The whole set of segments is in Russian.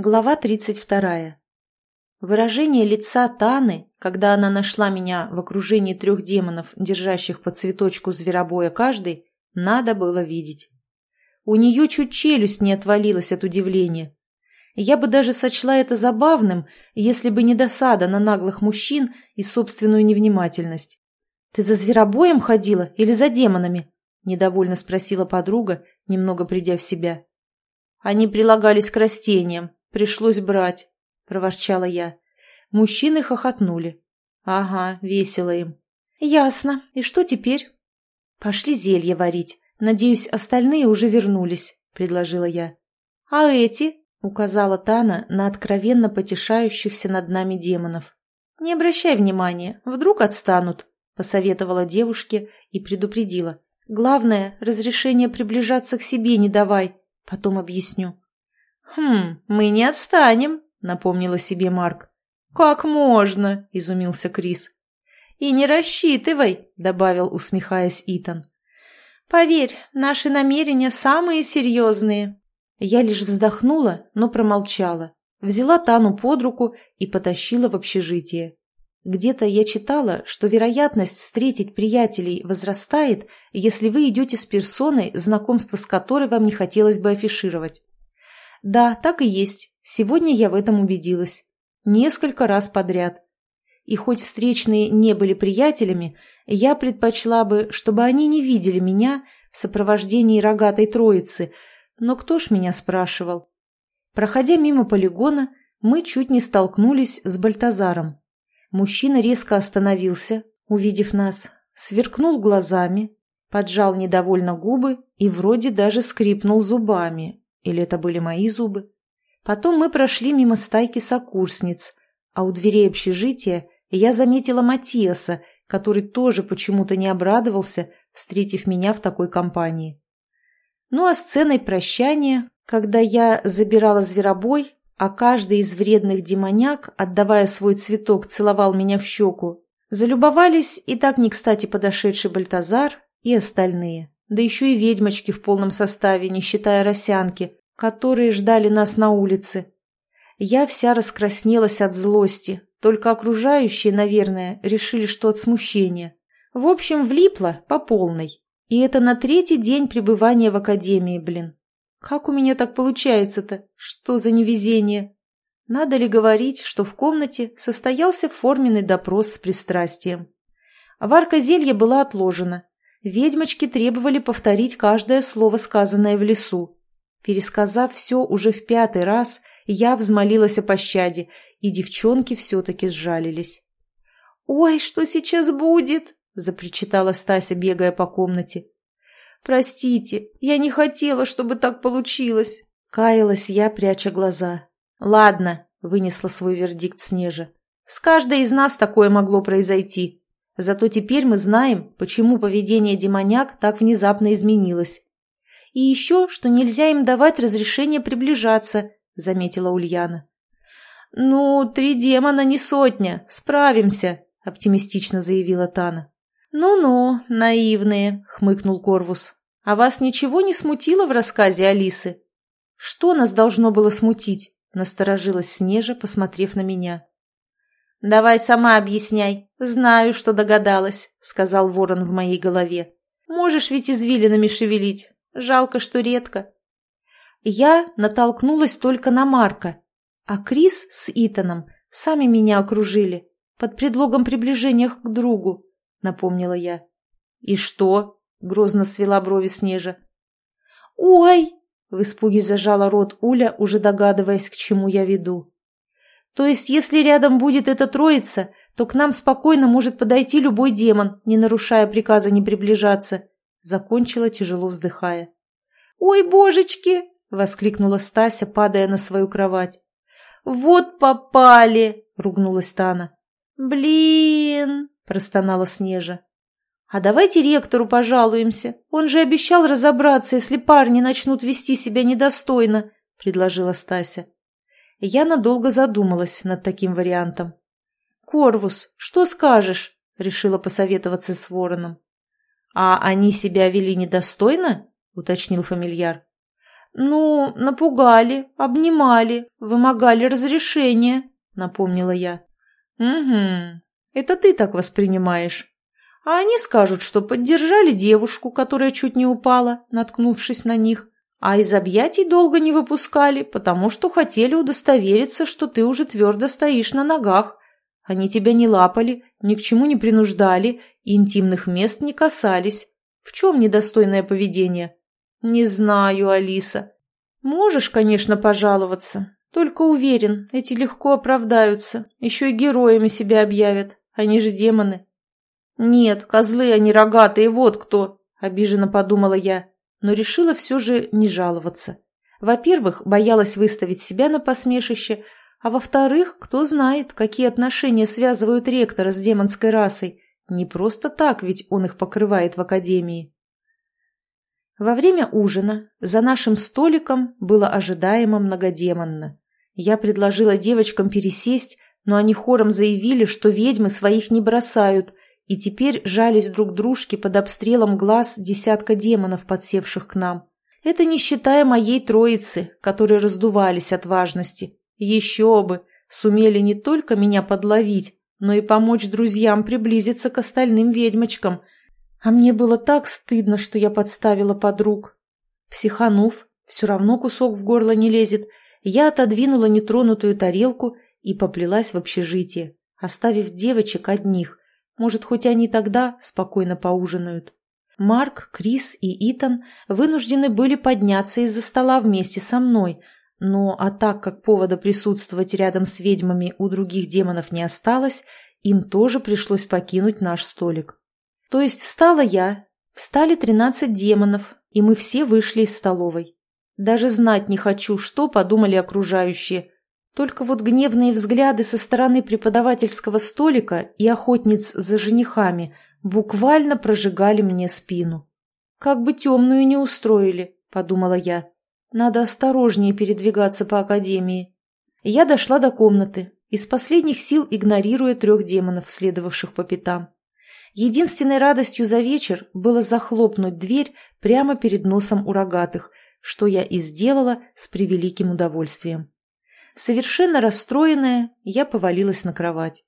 Глава 32. Выражение лица Таны, когда она нашла меня в окружении трех демонов, держащих по цветочку зверобоя каждый, надо было видеть. У нее чуть челюсть не отвалилась от удивления. Я бы даже сочла это забавным, если бы не досада на наглых мужчин и собственную невнимательность. «Ты за зверобоем ходила или за демонами?» – недовольно спросила подруга, немного придя в себя. Они прилагались к растениям, Пришлось брать, — проворчала я. Мужчины хохотнули. Ага, весело им. Ясно. И что теперь? Пошли зелье варить. Надеюсь, остальные уже вернулись, — предложила я. А эти? — указала Тана на откровенно потешающихся над нами демонов. «Не обращай внимания, вдруг отстанут», — посоветовала девушке и предупредила. «Главное, разрешение приближаться к себе не давай, потом объясню». «Хм, мы не отстанем», — напомнила себе Марк. «Как можно?» — изумился Крис. «И не рассчитывай», — добавил, усмехаясь Итан. «Поверь, наши намерения самые серьезные». Я лишь вздохнула, но промолчала. Взяла Тану под руку и потащила в общежитие. Где-то я читала, что вероятность встретить приятелей возрастает, если вы идете с персоной, знакомство с которой вам не хотелось бы афишировать. Да, так и есть. Сегодня я в этом убедилась. Несколько раз подряд. И хоть встречные не были приятелями, я предпочла бы, чтобы они не видели меня в сопровождении рогатой троицы, но кто ж меня спрашивал? Проходя мимо полигона, мы чуть не столкнулись с Бальтазаром. Мужчина резко остановился, увидев нас, сверкнул глазами, поджал недовольно губы и вроде даже скрипнул зубами, или это были мои зубы? Потом мы прошли мимо стайки сокурсниц, а у дверей общежития я заметила Матиаса, который тоже почему-то не обрадовался, встретив меня в такой компании. Ну а сценой прощания, когда я забирала зверобой, а каждый из вредных демоняк, отдавая свой цветок, целовал меня в щеку, залюбовались и так не кстати подошедший Бальтазар и остальные, да еще и ведьмочки в полном составе, не считая росянки, которые ждали нас на улице. Я вся раскраснелась от злости, только окружающие, наверное, решили, что от смущения. В общем, влипла по полной. И это на третий день пребывания в академии, блин. Как у меня так получается-то? Что за невезение? Надо ли говорить, что в комнате состоялся форменный допрос с пристрастием? Варка зелья была отложена. Ведьмочки требовали повторить каждое слово, сказанное в лесу. Пересказав все уже в пятый раз, я взмолилась о пощаде, и девчонки все-таки сжалились. «Ой, что сейчас будет?» – запричитала Стася, бегая по комнате. «Простите, я не хотела, чтобы так получилось», – каялась я, пряча глаза. «Ладно», – вынесла свой вердикт Снежа. «С каждой из нас такое могло произойти. Зато теперь мы знаем, почему поведение демоняк так внезапно изменилось. И еще, что нельзя им давать разрешение приближаться», — заметила Ульяна. «Ну, три демона не сотня, справимся», — оптимистично заявила Тана. «Ну-ну, наивные», — хмыкнул Корвус. «А вас ничего не смутило в рассказе Алисы?» «Что нас должно было смутить?» — насторожилась Снежа, посмотрев на меня. «Давай сама объясняй. Знаю, что догадалась», — сказал ворон в моей голове. «Можешь ведь извилинами шевелить. Жалко, что редко. Я натолкнулась только на Марка, а Крис с Итаном сами меня окружили под предлогом приближения к другу, напомнила я. И что? Грозно свела брови Снежа. Ой! В испуге зажала рот Уля, уже догадываясь, к чему я веду. То есть, если рядом будет эта троица, то к нам спокойно может подойти любой демон, не нарушая приказа не приближаться. Закончила, тяжело вздыхая. «Ой, божечки!» — воскликнула Стася, падая на свою кровать. «Вот попали!» — ругнулась Тана. «Блин!» — простонала Снежа. «А давайте ректору пожалуемся. Он же обещал разобраться, если парни начнут вести себя недостойно», — предложила Стася. Я надолго задумалась над таким вариантом. «Корвус, что скажешь?» — решила посоветоваться с вороном. «А они себя вели недостойно?» — уточнил фамильяр. «Ну, напугали, обнимали, вымогали разрешения», — напомнила я. «Угу, это ты так воспринимаешь. А они скажут, что поддержали девушку, которая чуть не упала, наткнувшись на них, а из объятий долго не выпускали, потому что хотели удостовериться, что ты уже твердо стоишь на ногах. Они тебя не лапали, ни к чему не принуждали интимных мест не касались. В чем недостойное поведение? Не знаю, Алиса. Можешь, конечно, пожаловаться. Только уверен, эти легко оправдаются. Еще и героями себя объявят. Они же демоны. Нет, козлы они рогатые, вот кто, обиженно подумала я, но решила все же не жаловаться. Во-первых, боялась выставить себя на посмешище, а во-вторых, кто знает, какие отношения связывают ректора с демонской расой. Не просто так, ведь он их покрывает в академии. Во время ужина за нашим столиком было ожидаемо многодемонно. Я предложила девочкам пересесть, но они хором заявили, что ведьмы своих не бросают, и теперь жались друг дружке под обстрелом глаз десятка демонов, подсевших к нам. Это не считая моей троицы, которые раздувались от важности. Еще бы! Сумели не только меня подловить, но и помочь друзьям приблизиться к остальным ведьмочкам. А мне было так стыдно, что я подставила подруг. Психанув, все равно кусок в горло не лезет, я отодвинула нетронутую тарелку и поплелась в общежитие, оставив девочек одних. Может, хоть они тогда спокойно поужинают. Марк, Крис и Итан вынуждены были подняться из-за стола вместе со мной, но а так как повода присутствовать рядом с ведьмами у других демонов не осталось, им тоже пришлось покинуть наш столик. То есть встала я, встали тринадцать демонов, и мы все вышли из столовой. Даже знать не хочу, что подумали окружающие, только вот гневные взгляды со стороны преподавательского столика и охотниц за женихами буквально прожигали мне спину. «Как бы темную не устроили», — подумала я. «Надо осторожнее передвигаться по академии». Я дошла до комнаты, из последних сил игнорируя трех демонов, следовавших по пятам. Единственной радостью за вечер было захлопнуть дверь прямо перед носом у рогатых, что я и сделала с превеликим удовольствием. Совершенно расстроенная, я повалилась на кровать.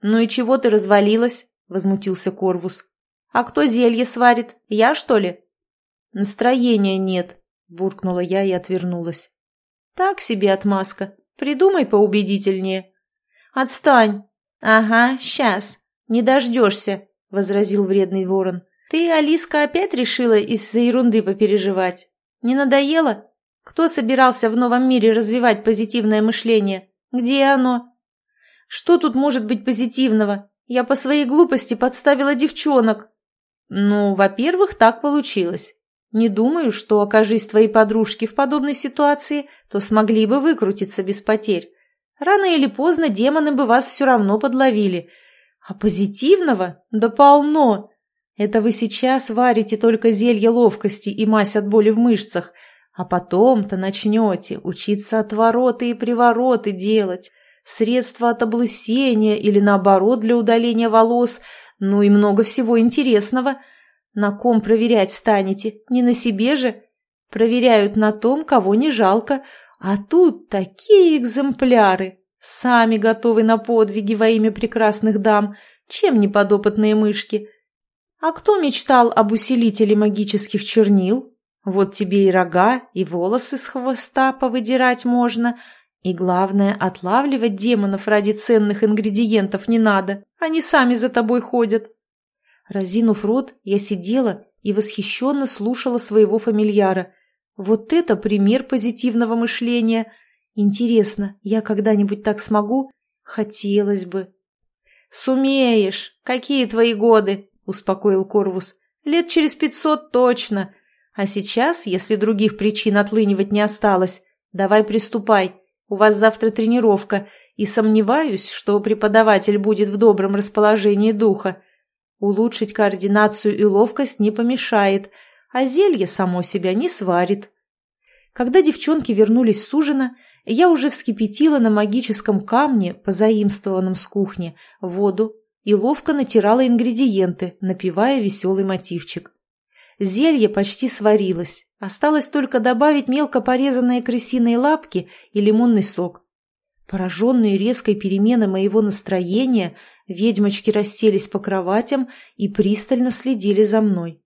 «Ну и чего ты развалилась?» – возмутился Корвус. «А кто зелье сварит? Я, что ли?» «Настроения нет», – буркнула я и отвернулась. «Так себе отмазка. Придумай поубедительнее». «Отстань!» «Ага, сейчас. Не дождешься», – возразил вредный ворон. «Ты, Алиска, опять решила из-за ерунды попереживать? Не надоело? Кто собирался в новом мире развивать позитивное мышление? Где оно? Что тут может быть позитивного? Я по своей глупости подставила девчонок. Ну, во-первых, так получилось. Не думаю, что, окажись твои подружки в подобной ситуации, то смогли бы выкрутиться без потерь. Рано или поздно демоны бы вас все равно подловили. А позитивного? Да полно! Это вы сейчас варите только зелье ловкости и мазь от боли в мышцах, а потом-то начнете учиться отвороты и привороты делать, средства от облысения или, наоборот, для удаления волос, ну и много всего интересного. На ком проверять станете? Не на себе же? Проверяют на том, кого не жалко, а тут такие экземпляры. Сами готовы на подвиги во имя прекрасных дам, чем не подопытные мышки. А кто мечтал об усилителе магических чернил? Вот тебе и рога, и волосы с хвоста повыдирать можно. И главное, отлавливать демонов ради ценных ингредиентов не надо. Они сами за тобой ходят. Разинув рот, я сидела и восхищенно слушала своего фамильяра. Вот это пример позитивного мышления. Интересно, я когда-нибудь так смогу? Хотелось бы. «Сумеешь! Какие твои годы?» – успокоил Корвус. «Лет через пятьсот точно. А сейчас, если других причин отлынивать не осталось, давай приступай. У вас завтра тренировка, и сомневаюсь, что преподаватель будет в добром расположении духа. Улучшить координацию и ловкость не помешает, а зелье само себя не сварит». Когда девчонки вернулись с ужина, я уже вскипятила на магическом камне, позаимствованном с кухни, воду, и ловко натирала ингредиенты, напевая веселый мотивчик. Зелье почти сварилось. Осталось только добавить мелко порезанные крысиные лапки и лимонный сок. Пораженные резкой переменой моего настроения, ведьмочки расселись по кроватям и пристально следили за мной.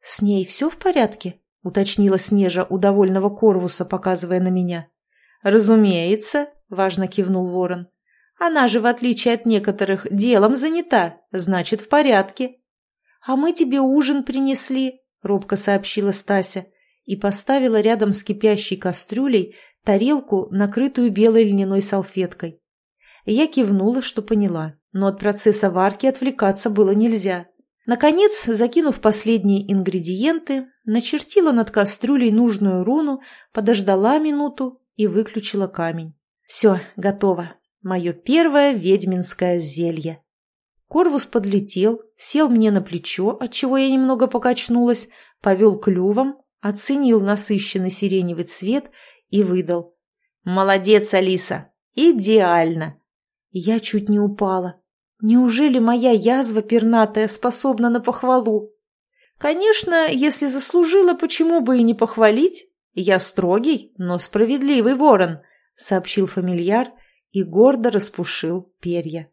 «С ней все в порядке?» — уточнила Снежа у довольного Корвуса, показывая на меня. «Разумеется», — важно кивнул ворон. «Она же, в отличие от некоторых, делом занята, значит, в порядке». «А мы тебе ужин принесли», — робко сообщила Стася и поставила рядом с кипящей кастрюлей тарелку, накрытую белой льняной салфеткой. Я кивнула, что поняла, но от процесса варки отвлекаться было нельзя. Наконец, закинув последние ингредиенты, начертила над кастрюлей нужную руну, подождала минуту и выключила камень. Все, готово. Мое первое ведьминское зелье. Корвус подлетел, сел мне на плечо, отчего я немного покачнулась, повел клювом, оценил насыщенный сиреневый цвет и выдал. «Молодец, Алиса! Идеально!» Я чуть не упала. Неужели моя язва пернатая способна на похвалу? Конечно, если заслужила, почему бы и не похвалить? Я строгий, но справедливый ворон, сообщил фамильяр и гордо распушил перья.